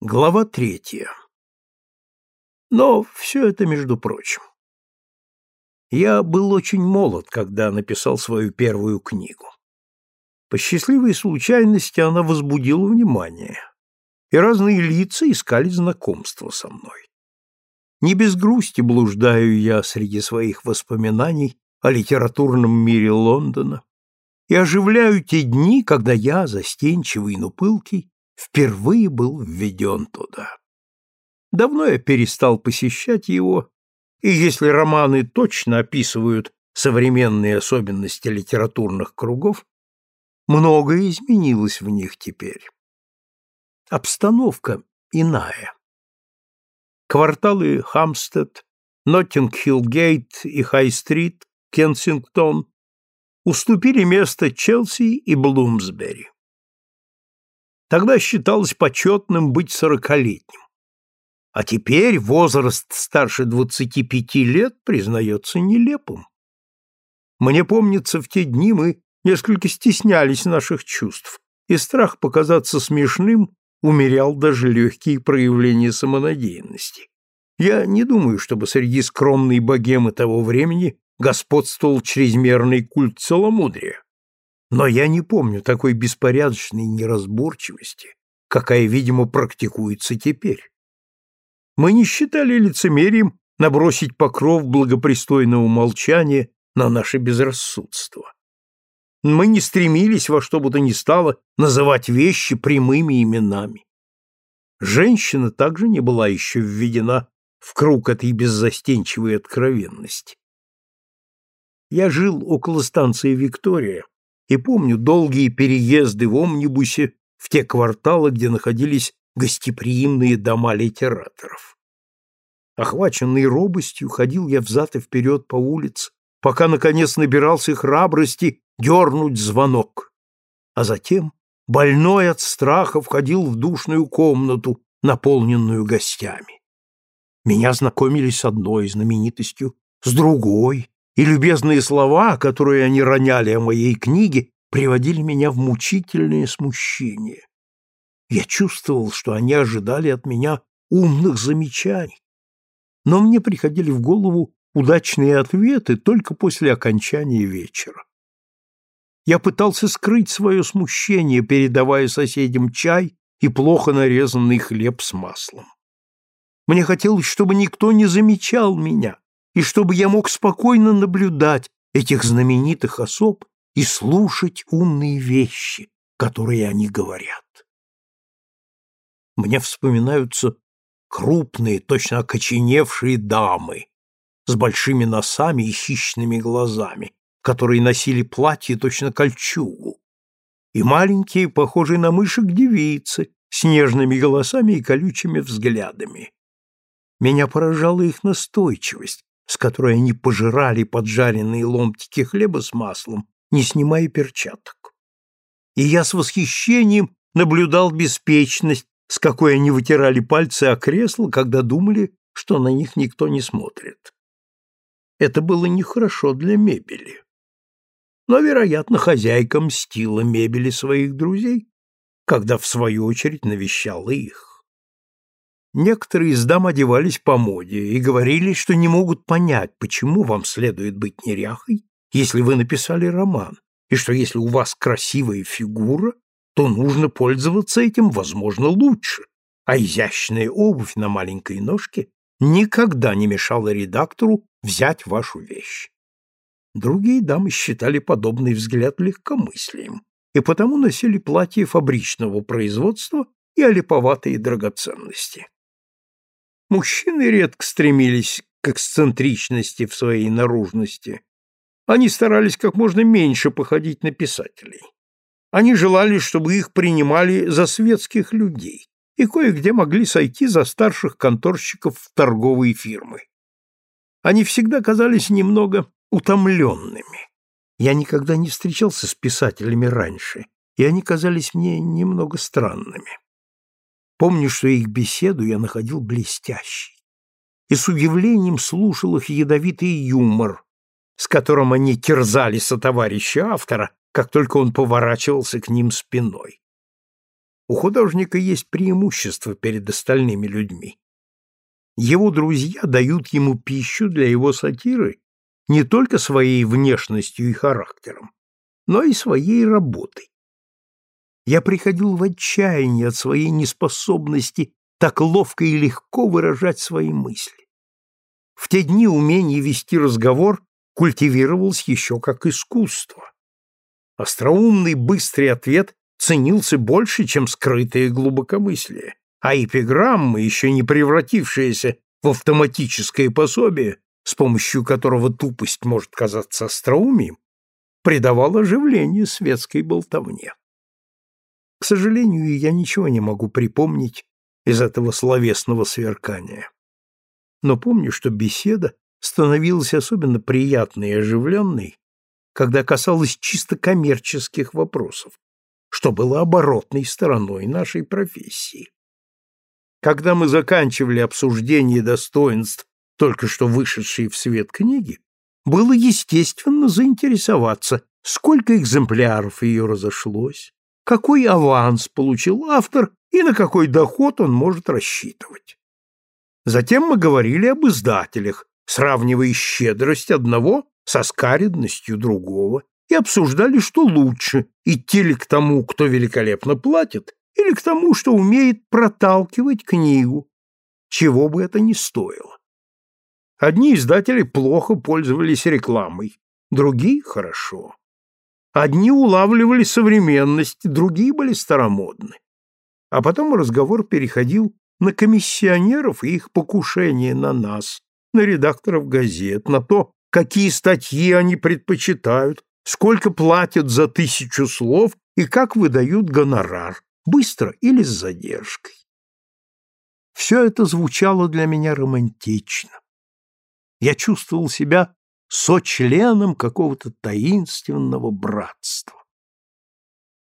Глава третья. Но все это между прочим. Я был очень молод, когда написал свою первую книгу. По счастливой случайности она возбудила внимание, и разные лица искали знакомства со мной. Не без грусти блуждаю я среди своих воспоминаний о литературном мире Лондона и оживляю те дни, когда я, застенчивый, но пылкий, впервые был введен туда. Давно я перестал посещать его, и если романы точно описывают современные особенности литературных кругов, многое изменилось в них теперь. Обстановка иная. Кварталы Хамстед, Ноттинг-Хилл-Гейт и Хай-Стрит, Кенсингтон уступили место Челси и Блумсбери. Тогда считалось почетным быть сорокалетним. А теперь возраст старше двадцати пяти лет признается нелепым. Мне помнится, в те дни мы несколько стеснялись наших чувств, и страх показаться смешным умерял даже легкие проявления самонадеянности. Я не думаю, чтобы среди скромной богемы того времени господствовал чрезмерный культ целомудрия. Но я не помню такой беспорядочной неразборчивости, какая, видимо, практикуется теперь. Мы не считали лицемерием набросить покров благопристойного молчания на наше безрассудство. Мы не стремились во что бы то ни стало называть вещи прямыми именами. Женщина также не была еще введена в круг этой беззастенчивой откровенности. Я жил около станции Виктория, и помню долгие переезды в омнибусе в те кварталы, где находились гостеприимные дома литераторов. Охваченный робостью, ходил я взад и вперед по улице, пока, наконец, набирался храбрости дернуть звонок. А затем, больной от страха, входил в душную комнату, наполненную гостями. Меня знакомили с одной знаменитостью, с другой, и любезные слова, которые они роняли о моей книге, приводили меня в мучительное смущение. Я чувствовал, что они ожидали от меня умных замечаний, но мне приходили в голову удачные ответы только после окончания вечера. Я пытался скрыть свое смущение, передавая соседям чай и плохо нарезанный хлеб с маслом. Мне хотелось, чтобы никто не замечал меня, и чтобы я мог спокойно наблюдать этих знаменитых особ и слушать умные вещи, которые они говорят. Мне вспоминаются крупные, точно окоченевшие дамы с большими носами и хищными глазами, которые носили платье точно кольчугу, и маленькие, похожие на мышек девицы, с нежными голосами и колючими взглядами. Меня поражала их настойчивость, с которой они пожирали поджаренные ломтики хлеба с маслом, не снимая перчаток. И я с восхищением наблюдал беспечность, с какой они вытирали пальцы о кресло, когда думали, что на них никто не смотрит. Это было нехорошо для мебели. Но, вероятно, хозяйка мстила мебели своих друзей, когда, в свою очередь, навещала их. Некоторые из дам одевались по моде и говорили, что не могут понять, почему вам следует быть неряхой, если вы написали роман, и что если у вас красивая фигура, то нужно пользоваться этим, возможно, лучше, а изящная обувь на маленькой ножке никогда не мешала редактору взять вашу вещь. Другие дамы считали подобный взгляд легкомыслием и потому носили платья фабричного производства и олиповатые драгоценности. Мужчины редко стремились к эксцентричности в своей наружности. Они старались как можно меньше походить на писателей. Они желали, чтобы их принимали за светских людей и кое-где могли сойти за старших конторщиков в торговые фирмы. Они всегда казались немного утомленными. Я никогда не встречался с писателями раньше, и они казались мне немного странными. Помню, что их беседу я находил блестящей и с удивлением слушал их ядовитый юмор, с которым они терзали сотоварища автора, как только он поворачивался к ним спиной. у художника есть преимущество перед остальными людьми. Его друзья дают ему пищу для его сатиры не только своей внешностью и характером, но и своей работой. Я приходил в отчаяние от своей неспособности так ловко и легко выражать свои мысли. В те дни умение вести разговор культивировалось еще как искусство. Остроумный быстрый ответ ценился больше, чем скрытое глубокомыслие, а эпиграммы, еще не превратившиеся в автоматическое пособие, с помощью которого тупость может казаться остроумием, придавал оживление светской болтовне. К сожалению, я ничего не могу припомнить из этого словесного сверкания. Но помню, что беседа становилась особенно приятной и оживленной, когда касалась чисто коммерческих вопросов, что было оборотной стороной нашей профессии. Когда мы заканчивали обсуждение достоинств только что вышедшей в свет книги, было естественно заинтересоваться, сколько экземпляров ее разошлось, какой аванс получил автор и на какой доход он может рассчитывать. Затем мы говорили об издателях, сравнивая щедрость одного со скаредностью другого, и обсуждали, что лучше, идти ли к тому, кто великолепно платит, или к тому, что умеет проталкивать книгу, чего бы это ни стоило. Одни издатели плохо пользовались рекламой, другие — хорошо. Одни улавливали современность, другие были старомодны. А потом разговор переходил на комиссионеров и их покушение на нас, на редакторов газет, на то, какие статьи они предпочитают, сколько платят за тысячу слов и как выдают гонорар, быстро или с задержкой. Все это звучало для меня романтично. Я чувствовал себя сочленом какого-то таинственного братства.